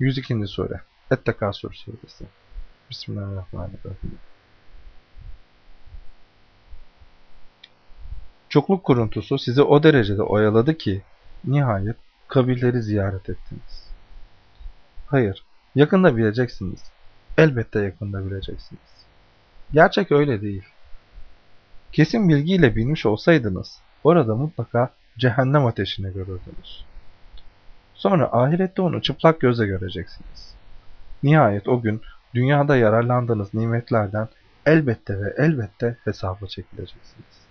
102. Sure Et-Tekasür Suresi Bismillahirrahmanirrahim Çokluk kuruntusu sizi o derecede oyaladı ki nihayet kabirleri ziyaret ettiniz. Hayır, yakında bileceksiniz. Elbette yakında bileceksiniz. Gerçek öyle değil. Kesin bilgiyle bilmiş olsaydınız, orada mutlaka cehennem ateşini görürdünüz. Sonra ahirette onu çıplak gözle göreceksiniz. Nihayet o gün dünyada yararlandığınız nimetlerden elbette ve elbette hesaba çekileceksiniz.